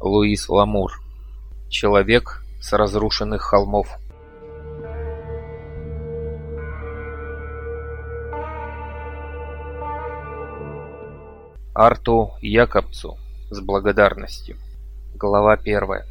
Луис Ламур. Человек с разрушенных холмов. Арту Якобцу с благодарностью. Глава первая.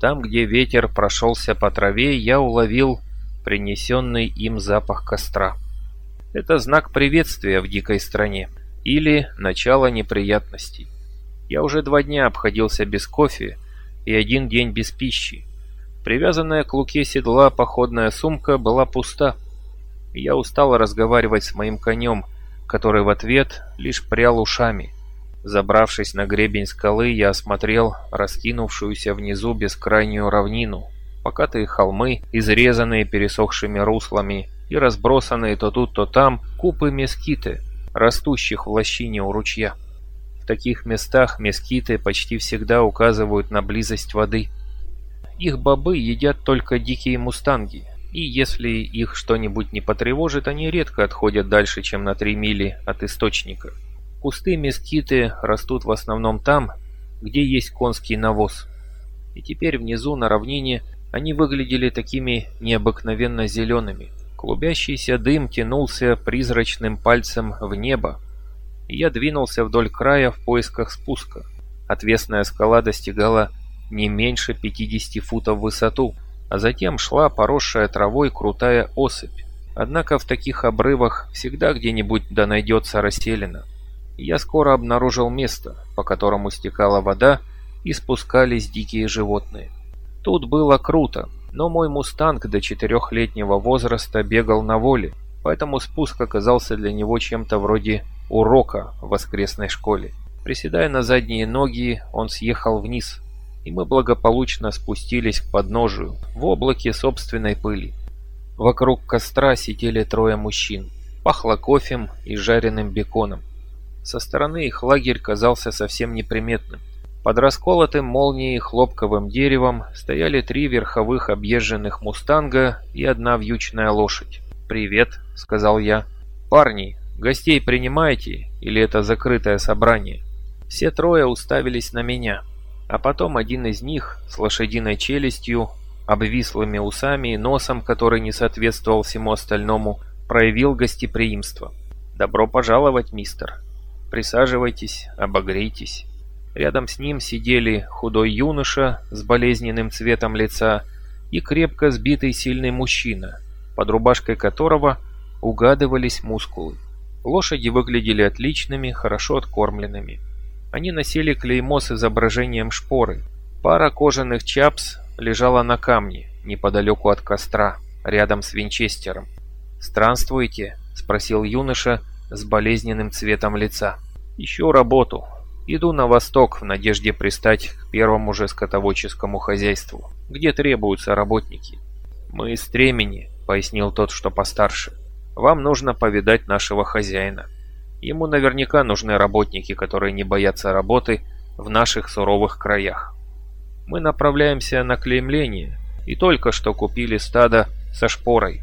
Там, где ветер прошелся по траве, я уловил принесенный им запах костра. Это знак приветствия в дикой стране или начало неприятностей. Я уже два дня обходился без кофе и один день без пищи. Привязанная к луке седла походная сумка была пуста. Я устал разговаривать с моим конем, который в ответ лишь прял ушами – Забравшись на гребень скалы, я осмотрел раскинувшуюся внизу бескрайнюю равнину, покатые холмы, изрезанные пересохшими руслами и разбросанные то тут, то там купы мескиты, растущих в лощине у ручья. В таких местах мескиты почти всегда указывают на близость воды. Их бобы едят только дикие мустанги, и если их что-нибудь не потревожит, они редко отходят дальше, чем на три мили от источника. Кусты мескиты растут в основном там, где есть конский навоз. И теперь внизу на равнине они выглядели такими необыкновенно зелеными. Клубящийся дым тянулся призрачным пальцем в небо. И я двинулся вдоль края в поисках спуска. Отвесная скала достигала не меньше 50 футов в высоту, а затем шла поросшая травой крутая осыпь. Однако в таких обрывах всегда где-нибудь да найдется расселена я скоро обнаружил место, по которому стекала вода и спускались дикие животные. Тут было круто, но мой мустанг до четырехлетнего возраста бегал на воле, поэтому спуск оказался для него чем-то вроде урока в воскресной школе. Приседая на задние ноги, он съехал вниз, и мы благополучно спустились к подножию в облаке собственной пыли. Вокруг костра сидели трое мужчин. Пахло кофем и жареным беконом. Со стороны их лагерь казался совсем неприметным. Под расколотым молнией хлопковым деревом стояли три верховых объезженных мустанга и одна вьючная лошадь. «Привет», — сказал я. «Парни, гостей принимаете или это закрытое собрание?» Все трое уставились на меня, а потом один из них с лошадиной челюстью, обвислыми усами и носом, который не соответствовал всему остальному, проявил гостеприимство. «Добро пожаловать, мистер. Присаживайтесь, обогрейтесь. Рядом с ним сидели худой юноша с болезненным цветом лица и крепко сбитый сильный мужчина, под рубашкой которого угадывались мускулы. Лошади выглядели отличными, хорошо откормленными. Они носили клеймо с изображением шпоры. Пара кожаных чапс лежала на камне, неподалеку от костра, рядом с винчестером. «Странствуете?» – спросил юноша, с болезненным цветом лица. «Ищу работу. Иду на восток в надежде пристать к первому же скотоводческому хозяйству, где требуются работники». «Мы из Стремени», — пояснил тот, что постарше. «Вам нужно повидать нашего хозяина. Ему наверняка нужны работники, которые не боятся работы в наших суровых краях. Мы направляемся на клеймление и только что купили стадо со шпорой».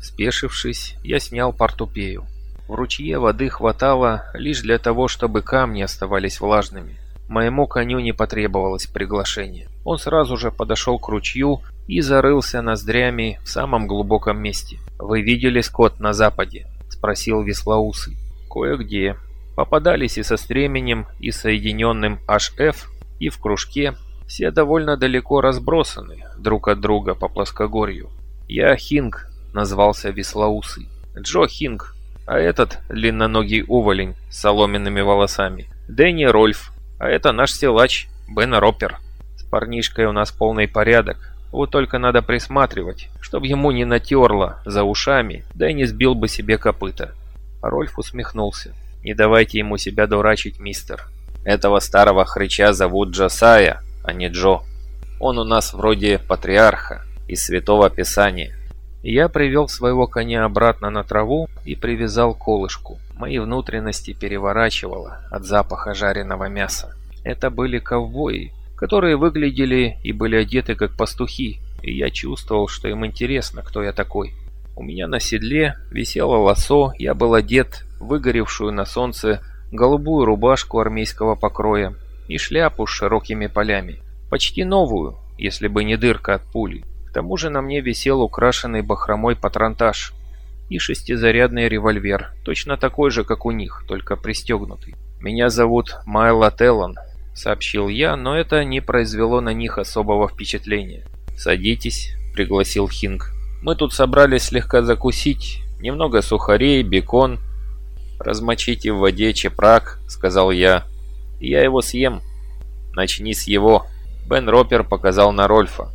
Спешившись, я снял портупею. В ручье воды хватало лишь для того, чтобы камни оставались влажными. Моему коню не потребовалось приглашение. Он сразу же подошел к ручью и зарылся ноздрями в самом глубоком месте. «Вы видели скот на западе?» – спросил Веслоусый. «Кое-где. Попадались и со стременем, и соединенным HF, и в кружке. Все довольно далеко разбросаны друг от друга по плоскогорью. Я Хинг», – назвался Веслоусый. «Джо Хинг, а этот длинноногий уволень с соломенными волосами. Дэнни Рольф, а это наш силач Бен Роппер. С парнишкой у нас полный порядок, вот только надо присматривать, чтобы ему не натерло за ушами, да и не сбил бы себе копыта. Рольф усмехнулся. «Не давайте ему себя дурачить, мистер. Этого старого хрыча зовут Джасая, а не Джо. Он у нас вроде патриарха из Святого Писания. Я привел своего коня обратно на траву и привязал колышку. Мои внутренности переворачивало от запаха жареного мяса. Это были ковбои, которые выглядели и были одеты как пастухи, и я чувствовал, что им интересно, кто я такой. У меня на седле висело лосо, я был одет в выгоревшую на солнце голубую рубашку армейского покроя и шляпу с широкими полями. Почти новую, если бы не дырка от пули. Тому же на мне висел украшенный бахромой патронтаж и шестизарядный револьвер, точно такой же, как у них, только пристегнутый. «Меня зовут Майло Теллан», — сообщил я, но это не произвело на них особого впечатления. «Садитесь», — пригласил Хинг. «Мы тут собрались слегка закусить, немного сухарей, бекон». «Размочите в воде чепрак», — сказал я. «Я его съем». «Начни с его», — Бен Ропер показал на Рольфа.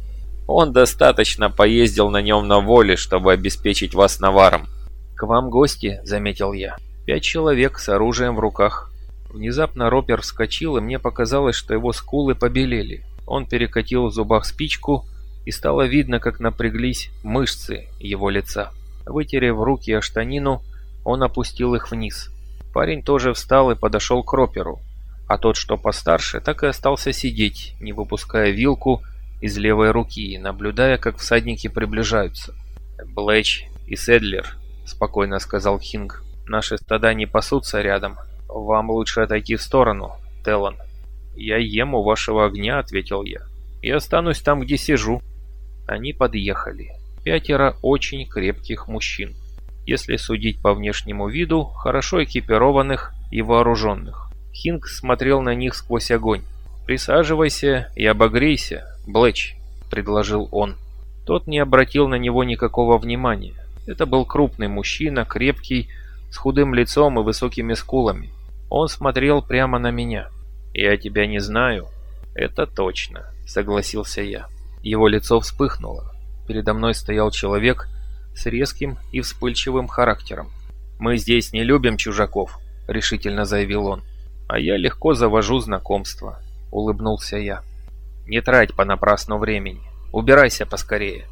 «Он достаточно поездил на нем на воле, чтобы обеспечить вас наваром». «К вам гости», — заметил я. «Пять человек с оружием в руках». Внезапно Ропер вскочил, и мне показалось, что его скулы побелели. Он перекатил в зубах спичку, и стало видно, как напряглись мышцы его лица. Вытерев руки о штанину, он опустил их вниз. Парень тоже встал и подошел к Роперу, а тот, что постарше, так и остался сидеть, не выпуская вилку из левой руки, наблюдая, как всадники приближаются. «Блэч и Седлер», — спокойно сказал Хинг, — «наши стада не пасутся рядом. Вам лучше отойти в сторону, Теллан». «Я ем у вашего огня», — ответил я, — «и останусь там, где сижу». Они подъехали. Пятеро очень крепких мужчин. Если судить по внешнему виду, хорошо экипированных и вооруженных. Хинг смотрел на них сквозь огонь. «Присаживайся и обогрейся, Блэч», — предложил он. Тот не обратил на него никакого внимания. Это был крупный мужчина, крепкий, с худым лицом и высокими скулами. Он смотрел прямо на меня. «Я тебя не знаю». «Это точно», — согласился я. Его лицо вспыхнуло. Передо мной стоял человек с резким и вспыльчивым характером. «Мы здесь не любим чужаков», — решительно заявил он. «А я легко завожу знакомства», — улыбнулся я. «Не трать понапрасну времени. Убирайся поскорее».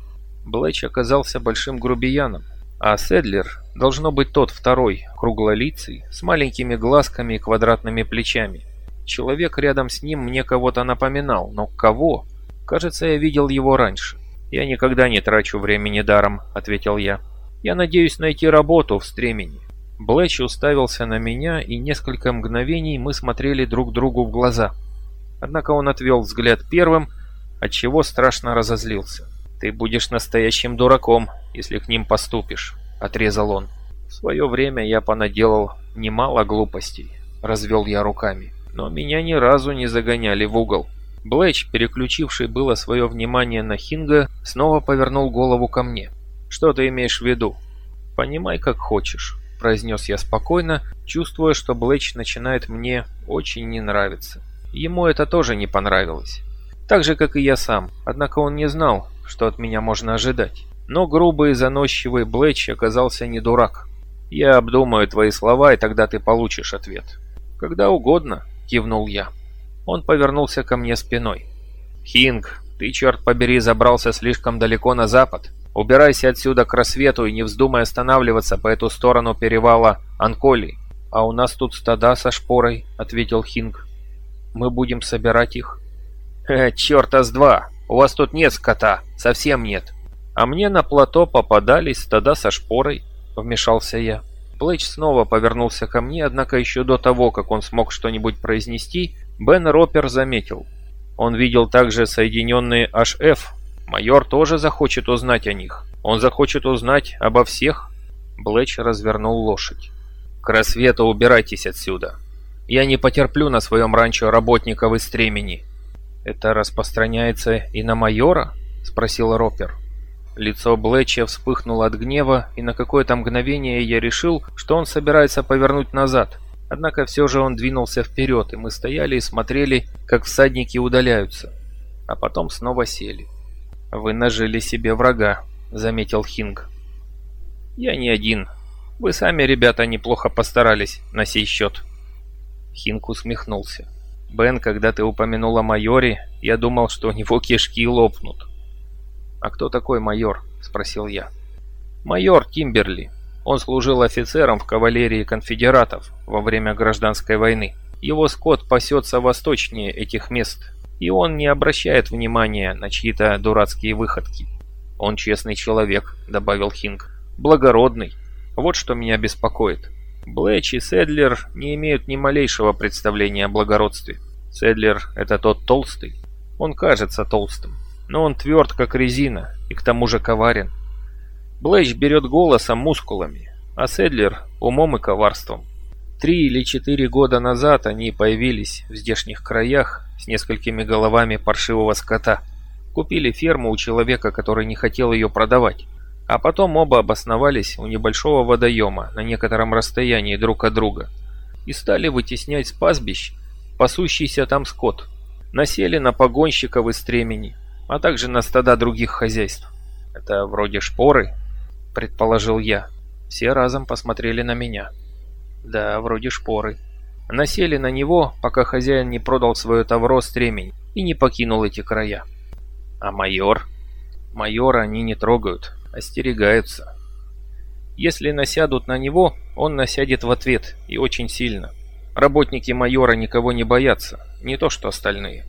Блэч оказался большим грубияном, а Седлер должно быть тот второй, круглолицый, с маленькими глазками и квадратными плечами. Человек рядом с ним мне кого-то напоминал, но кого? Кажется, я видел его раньше. «Я никогда не трачу времени даром», — ответил я. «Я надеюсь найти работу в стремени». Блэч уставился на меня, и несколько мгновений мы смотрели друг другу в глаза. Однако он отвел взгляд первым, отчего страшно разозлился. «Ты будешь настоящим дураком, если к ним поступишь», — отрезал он. «В свое время я понаделал немало глупостей», — развел я руками. «Но меня ни разу не загоняли в угол». Блэч, переключивший было свое внимание на Хинга, снова повернул голову ко мне. «Что ты имеешь в виду?» «Понимай, как хочешь», – произнес я спокойно, чувствуя, что Блэч начинает мне очень не нравиться. Ему это тоже не понравилось. Так же, как и я сам, однако он не знал, что от меня можно ожидать. Но грубый и заносчивый Блэч оказался не дурак. «Я обдумаю твои слова, и тогда ты получишь ответ». «Когда угодно», – кивнул я. Он повернулся ко мне спиной. «Хинг, ты, черт побери, забрался слишком далеко на запад. Убирайся отсюда к рассвету и не вздумай останавливаться по эту сторону перевала Анколи. А у нас тут стада со шпорой», — ответил Хинг. «Мы будем собирать их». «Э, черта с два! У вас тут нет скота, совсем нет. А мне на плато попадались стада со шпорой», — вмешался я. Плэч снова повернулся ко мне, однако еще до того, как он смог что-нибудь произнести, Бен Ропер заметил. Он видел также соединенные HF. Майор тоже захочет узнать о них. Он захочет узнать обо всех. Блэч развернул лошадь. «К рассвету убирайтесь отсюда. Я не потерплю на своем ранчо работников из стремени». «Это распространяется и на майора?» — спросил Ропер. Лицо Блэча вспыхнуло от гнева, и на какое-то мгновение я решил, что он собирается повернуть назад. Однако все же он двинулся вперед, и мы стояли и смотрели, как всадники удаляются. А потом снова сели. «Вы нажили себе врага», — заметил Хинг. «Я не один. Вы сами, ребята, неплохо постарались на сей счет». Хинг усмехнулся. «Бен, когда ты упомянул о майоре, я думал, что у него кишки лопнут». «А кто такой майор?» — спросил я. «Майор Кимберли. Он служил офицером в кавалерии конфедератов во время гражданской войны. Его скот пасется восточнее этих мест, и он не обращает внимания на чьи-то дурацкие выходки. «Он честный человек», — добавил Хинг. «Благородный. Вот что меня беспокоит. Блэч и Седлер не имеют ни малейшего представления о благородстве. Седлер — это тот толстый. Он кажется толстым, но он тверд, как резина, и к тому же коварен. Блэч берет голосом, мускулами, а Седлер — умом и коварством. Три или четыре года назад они появились в здешних краях с несколькими головами паршивого скота. Купили ферму у человека, который не хотел ее продавать. А потом оба обосновались у небольшого водоема на некотором расстоянии друг от друга и стали вытеснять с пастбищ пасущийся там скот. Насели на погонщиков из стремени, а также на стада других хозяйств. Это вроде шпоры, предположил я. Все разом посмотрели на меня. Да, вроде шпоры. Насели на него, пока хозяин не продал свое тавро стремень и не покинул эти края. А майор? Майора они не трогают, остерегаются. Если насядут на него, он насядет в ответ, и очень сильно. Работники майора никого не боятся, не то что остальные.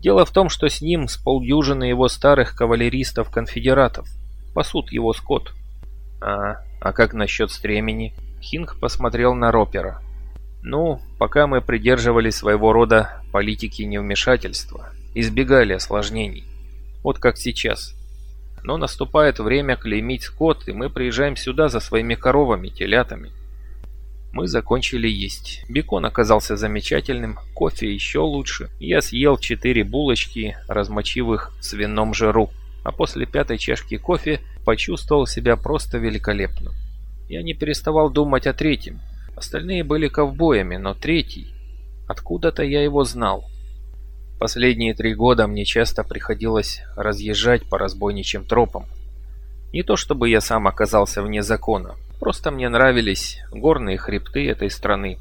Дело в том, что с ним с полдюжины его старых кавалеристов-конфедератов пасут его скот. А, а как насчет стремени? Хинг посмотрел на Ропера. Ну, пока мы придерживались своего рода политики невмешательства, избегали осложнений. Вот как сейчас. Но наступает время клеймить скот, и мы приезжаем сюда за своими коровами, телятами. Мы закончили есть. Бекон оказался замечательным, кофе еще лучше. Я съел четыре булочки, размочив их в свином жиру. А после пятой чашки кофе почувствовал себя просто великолепно. Я не переставал думать о третьем. Остальные были ковбоями, но третий... Откуда-то я его знал. Последние три года мне часто приходилось разъезжать по разбойничьим тропам. Не то чтобы я сам оказался вне закона, просто мне нравились горные хребты этой страны,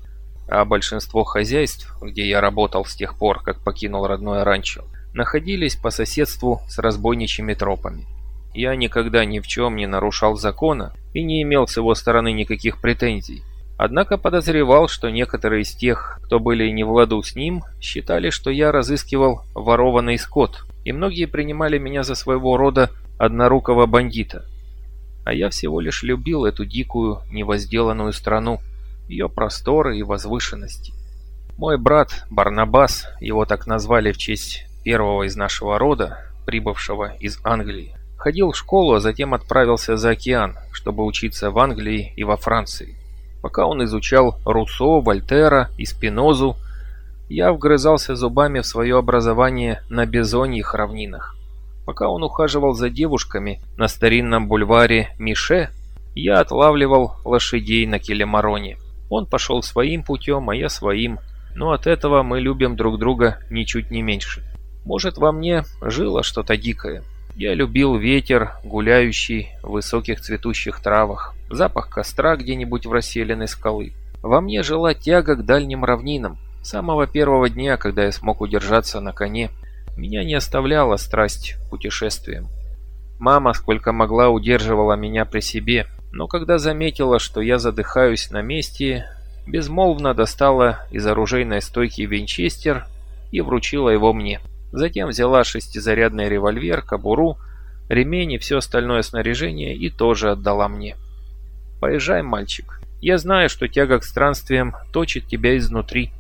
а большинство хозяйств, где я работал с тех пор, как покинул родное ранчо, находились по соседству с разбойничьими тропами. Я никогда ни в чем не нарушал закона и не имел с его стороны никаких претензий. Однако подозревал, что некоторые из тех, кто были не в ладу с ним, считали, что я разыскивал ворованный скот, и многие принимали меня за своего рода однорукого бандита. А я всего лишь любил эту дикую, невозделанную страну, ее просторы и возвышенности. Мой брат Барнабас, его так назвали в честь первого из нашего рода, прибывшего из Англии, Ходил в школу, а затем отправился за океан, чтобы учиться в Англии и во Франции. Пока он изучал Руссо, Вольтера и Спинозу, я вгрызался зубами в свое образование на бизоньих равнинах. Пока он ухаживал за девушками на старинном бульваре Мише, я отлавливал лошадей на Келемароне. Он пошел своим путем, а я своим, но от этого мы любим друг друга ничуть не меньше. Может, во мне жило что-то дикое, я любил ветер, гуляющий в высоких цветущих травах, запах костра где-нибудь в расселенной скалы. Во мне жила тяга к дальним равнинам. С самого первого дня, когда я смог удержаться на коне, меня не оставляла страсть к путешествиям. Мама, сколько могла, удерживала меня при себе, но когда заметила, что я задыхаюсь на месте, безмолвно достала из оружейной стойки винчестер и вручила его мне. Затем взяла шестизарядный револьвер, кобуру, ремень и все остальное снаряжение и тоже отдала мне. «Поезжай, мальчик. Я знаю, что тяга к странствиям точит тебя изнутри.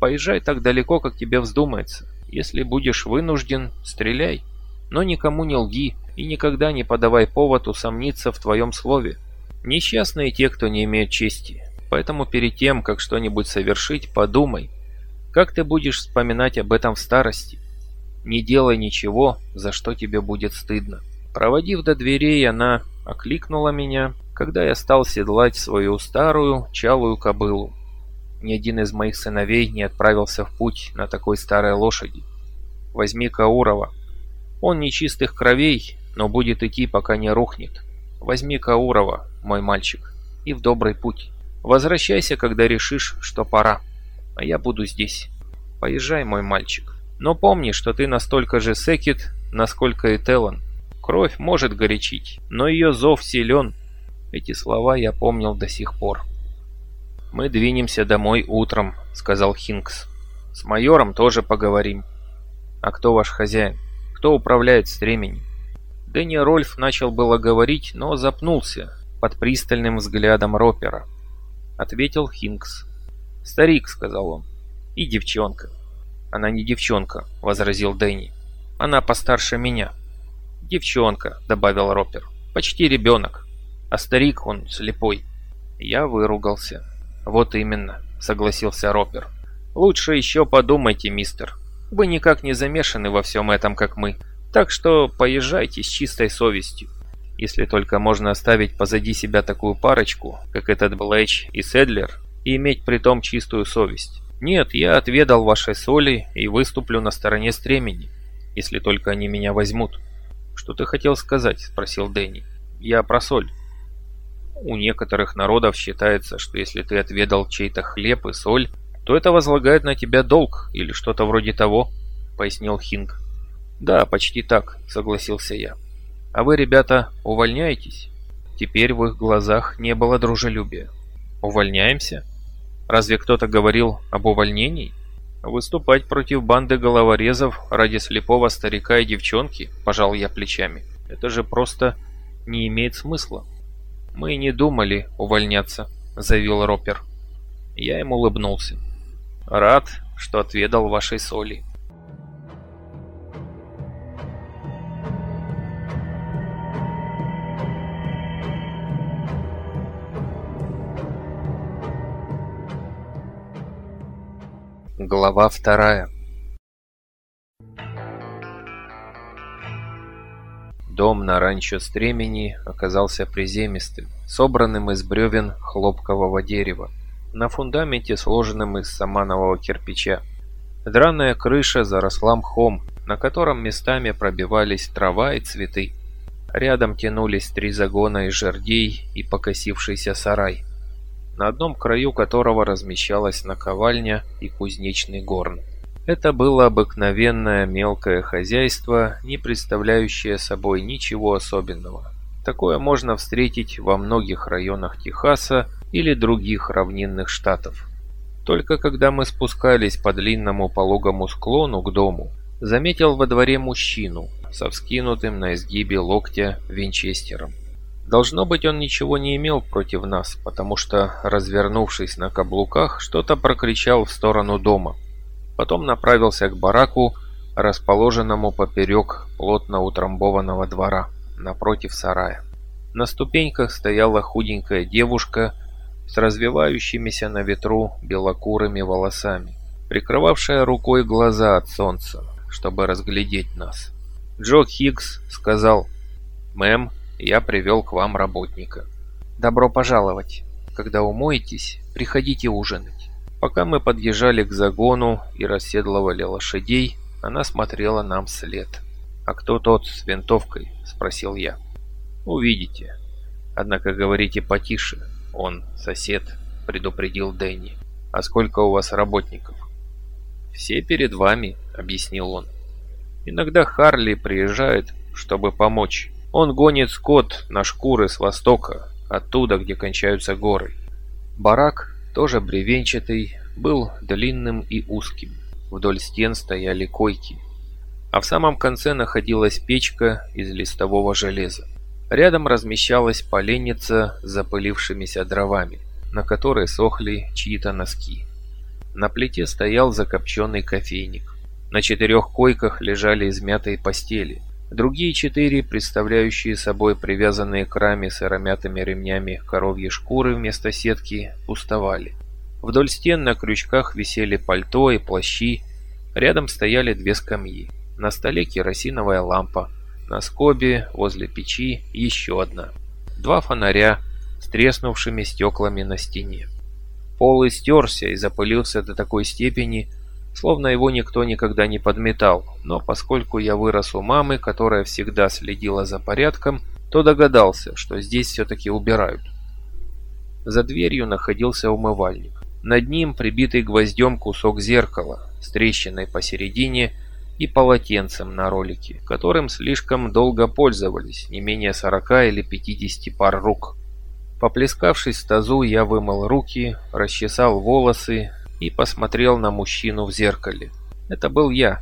Поезжай так далеко, как тебе вздумается. Если будешь вынужден, стреляй. Но никому не лги и никогда не подавай повод усомниться в твоем слове. Несчастные те, кто не имеет чести. Поэтому перед тем, как что-нибудь совершить, подумай, как ты будешь вспоминать об этом в старости. Не делай ничего, за что тебе будет стыдно. Проводив до дверей, она окликнула меня, когда я стал седлать свою старую чалую кобылу. Ни один из моих сыновей не отправился в путь на такой старой лошади. Возьми Каурова. Он нечистых кровей, но будет идти, пока не рухнет. Возьми Каурова, мой мальчик, и в добрый путь. Возвращайся, когда решишь, что пора. А я буду здесь. Поезжай, мой мальчик. Но помни, что ты настолько же Секит, насколько и Телан. Кровь может горячить, но ее зов силен. Эти слова я помнил до сих пор. «Мы двинемся домой утром», — сказал Хинкс. «С майором тоже поговорим». «А кто ваш хозяин? Кто управляет стременем?» Дэнни Рольф начал было говорить, но запнулся под пристальным взглядом Ропера. Ответил Хинкс. «Старик», — сказал он, — «и девчонка». «Она не девчонка», — возразил Дэнни. «Она постарше меня». «Девчонка», — добавил Ропер. «Почти ребенок. А старик, он слепой». Я выругался. «Вот именно», — согласился Ропер. «Лучше еще подумайте, мистер. Вы никак не замешаны во всем этом, как мы. Так что поезжайте с чистой совестью. Если только можно оставить позади себя такую парочку, как этот Блэч и Седлер, и иметь при том чистую совесть. Нет, я отведал вашей соли и выступлю на стороне стремени, если только они меня возьмут. «Что ты хотел сказать?» – спросил Дэнни. «Я про соль». У некоторых народов считается, что если ты отведал чей-то хлеб и соль, то это возлагает на тебя долг или что-то вроде того, пояснил Хинг. Да, почти так, согласился я. А вы, ребята, увольняетесь? Теперь в их глазах не было дружелюбия. Увольняемся? Разве кто-то говорил об увольнении? Выступать против банды головорезов ради слепого старика и девчонки, пожал я плечами. Это же просто не имеет смысла. Мы не думали увольняться, заявил Ропер. Я ему улыбнулся. Рад, что отведал вашей соли. Глава вторая Дом на ранчо Стремени оказался приземистым, собранным из бревен хлопкового дерева, на фундаменте, сложенном из саманового кирпича. Драная крыша заросла мхом, на котором местами пробивались трава и цветы. Рядом тянулись три загона из жердей и покосившийся сарай на одном краю которого размещалась наковальня и кузнечный горн. Это было обыкновенное мелкое хозяйство, не представляющее собой ничего особенного. Такое можно встретить во многих районах Техаса или других равнинных штатов. Только когда мы спускались по длинному пологому склону к дому, заметил во дворе мужчину со вскинутым на изгибе локтя винчестером. Должно быть, он ничего не имел против нас, потому что, развернувшись на каблуках, что-то прокричал в сторону дома. Потом направился к бараку, расположенному поперек плотно утрамбованного двора, напротив сарая. На ступеньках стояла худенькая девушка с развивающимися на ветру белокурыми волосами, прикрывавшая рукой глаза от солнца, чтобы разглядеть нас. Джо Хиггс сказал «Мэм, я привел к вам работника. Добро пожаловать. Когда умоетесь, приходите ужинать. Пока мы подъезжали к загону и расседлывали лошадей, она смотрела нам вслед. «А кто тот с винтовкой?» – спросил я. «Увидите. Однако говорите потише. Он сосед», – предупредил Дэнни. «А сколько у вас работников?» «Все перед вами», – объяснил он. «Иногда Харли приезжает, чтобы помочь. Он гонит скот на шкуры с востока, оттуда, где кончаются горы. Барак, тоже бревенчатый, был длинным и узким. Вдоль стен стояли койки. А в самом конце находилась печка из листового железа. Рядом размещалась поленница с запылившимися дровами, на которой сохли чьи-то носки. На плите стоял закопченный кофейник. На четырех койках лежали измятые постели. Другие четыре, представляющие собой привязанные к раме сыромятыми ремнями коровьи шкуры вместо сетки, пустовали. Вдоль стен на крючках висели пальто и плащи, рядом стояли две скамьи. На столе керосиновая лампа, на скобе возле печи еще одна. Два фонаря с треснувшими стеклами на стене. Пол истерся и запылился до такой степени, Словно его никто никогда не подметал, но поскольку я вырос у мамы, которая всегда следила за порядком, то догадался, что здесь все-таки убирают. За дверью находился умывальник. Над ним прибитый гвоздем кусок зеркала с трещиной посередине и полотенцем на ролике, которым слишком долго пользовались, не менее 40 или 50 пар рук. Поплескавшись в тазу, я вымыл руки, расчесал волосы и посмотрел на мужчину в зеркале. Это был я.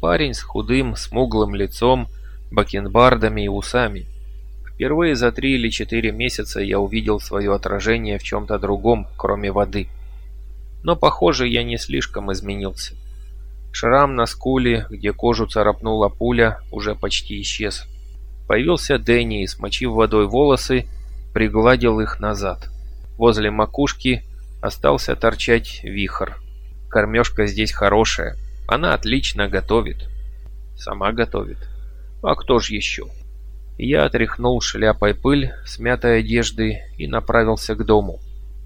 Парень с худым, смуглым лицом, бакенбардами и усами. Впервые за три или четыре месяца я увидел свое отражение в чем-то другом, кроме воды. Но, похоже, я не слишком изменился. Шрам на скуле, где кожу царапнула пуля, уже почти исчез. Появился Дэнни и, смочив водой волосы, пригладил их назад. Возле макушки остался торчать вихр. Кормежка здесь хорошая, она отлично готовит. Сама готовит. А кто ж еще? Я отряхнул шляпой пыль с мятой одежды и направился к дому.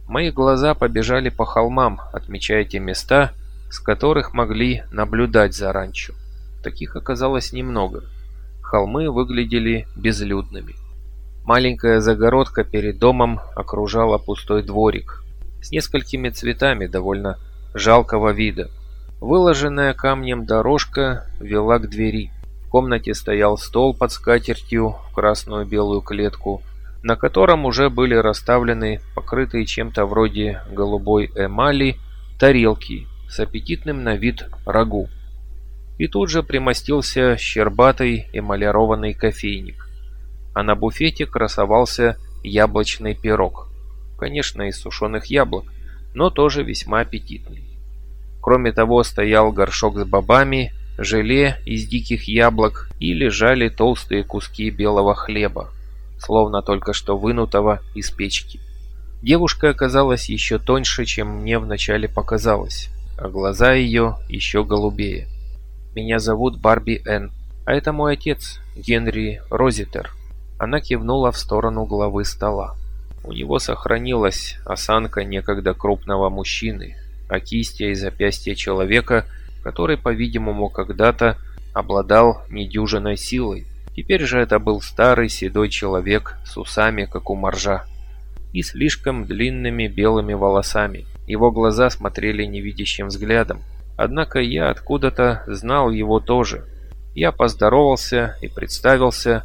Мои глаза побежали по холмам, отмечая те места, с которых могли наблюдать за ранчо. Таких оказалось немного. Холмы выглядели безлюдными. Маленькая загородка перед домом окружала пустой дворик с несколькими цветами довольно жалкого вида. Выложенная камнем дорожка вела к двери. В комнате стоял стол под скатертью в красную белую клетку, на котором уже были расставлены покрытые чем-то вроде голубой эмали тарелки с аппетитным на вид рагу. И тут же примостился щербатый эмалированный кофейник. А на буфете красовался яблочный пирог. Конечно, из сушеных яблок, но тоже весьма аппетитный. Кроме того, стоял горшок с бобами, желе из диких яблок и лежали толстые куски белого хлеба, словно только что вынутого из печки. Девушка оказалась еще тоньше, чем мне вначале показалось а глаза ее еще голубее. «Меня зовут Барби Энн, а это мой отец, Генри Розитер». Она кивнула в сторону главы стола. У него сохранилась осанка некогда крупного мужчины, а кисти и запястья человека, который, по-видимому, когда-то обладал недюжиной силой. Теперь же это был старый седой человек с усами, как у моржа, и слишком длинными белыми волосами. Его глаза смотрели невидящим взглядом. Однако я откуда-то знал его тоже. Я поздоровался и представился,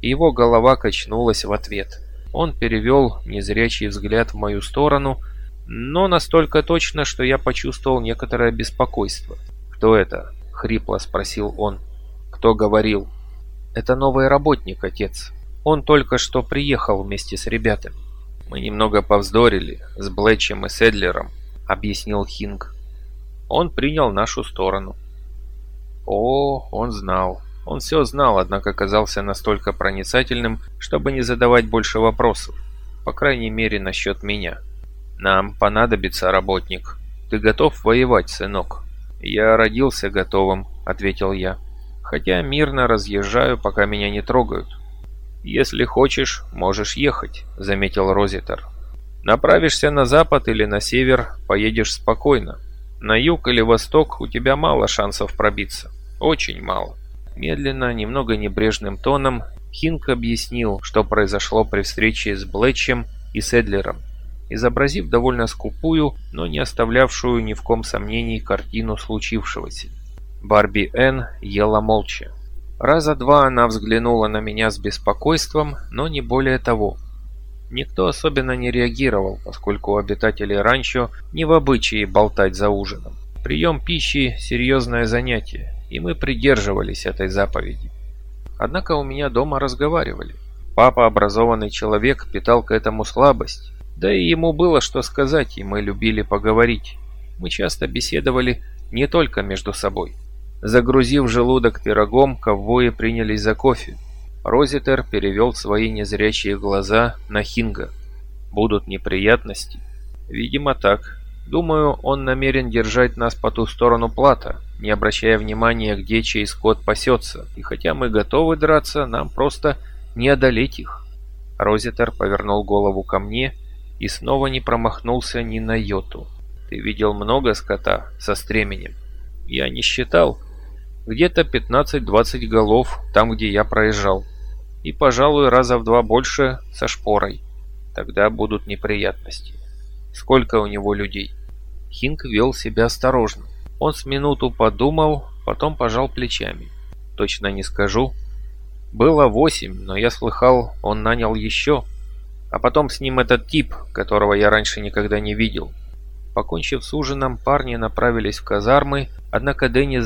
и его голова качнулась в ответ. Он перевел незрячий взгляд в мою сторону, но настолько точно, что я почувствовал некоторое беспокойство. «Кто это?» — хрипло спросил он. «Кто говорил?» «Это новый работник, отец. Он только что приехал вместе с ребятами». «Мы немного повздорили с Блэчем и Седлером», — объяснил Хинг. Он принял нашу сторону. О, он знал. Он все знал, однако казался настолько проницательным, чтобы не задавать больше вопросов. По крайней мере, насчет меня. «Нам понадобится работник. Ты готов воевать, сынок?» «Я родился готовым», — ответил я. «Хотя мирно разъезжаю, пока меня не трогают. «Если хочешь, можешь ехать», — заметил Розитер. «Направишься на запад или на север, поедешь спокойно. На юг или восток у тебя мало шансов пробиться. Очень мало». Медленно, немного небрежным тоном, Хинг объяснил, что произошло при встрече с Блетчем и Седлером, изобразив довольно скупую, но не оставлявшую ни в ком сомнений картину случившегося. Барби Энн ела молча. Раза два она взглянула на меня с беспокойством, но не более того. Никто особенно не реагировал, поскольку у обитателей ранчо не в обычае болтать за ужином. Прием пищи – серьезное занятие, и мы придерживались этой заповеди. Однако у меня дома разговаривали. Папа, образованный человек, питал к этому слабость. Да и ему было что сказать, и мы любили поговорить. Мы часто беседовали не только между собой. Загрузив желудок пирогом, ковбои принялись за кофе. Розитер перевел свои незрячие глаза на Хинга. «Будут неприятности?» «Видимо, так. Думаю, он намерен держать нас по ту сторону плата, не обращая внимания, где чей скот пасется. И хотя мы готовы драться, нам просто не одолеть их». Розитер повернул голову ко мне и снова не промахнулся ни на йоту. «Ты видел много скота со стременем?» «Я не считал». Где-то 15-20 голов там, где я проезжал. И, пожалуй, раза в два больше со шпорой. Тогда будут неприятности. Сколько у него людей? Хинк вел себя осторожно. Он с минуту подумал, потом пожал плечами. Точно не скажу. Было восемь, но я слыхал, он нанял еще. А потом с ним этот тип, которого я раньше никогда не видел. Покончив с ужином, парни направились в казармы, однако Дэнни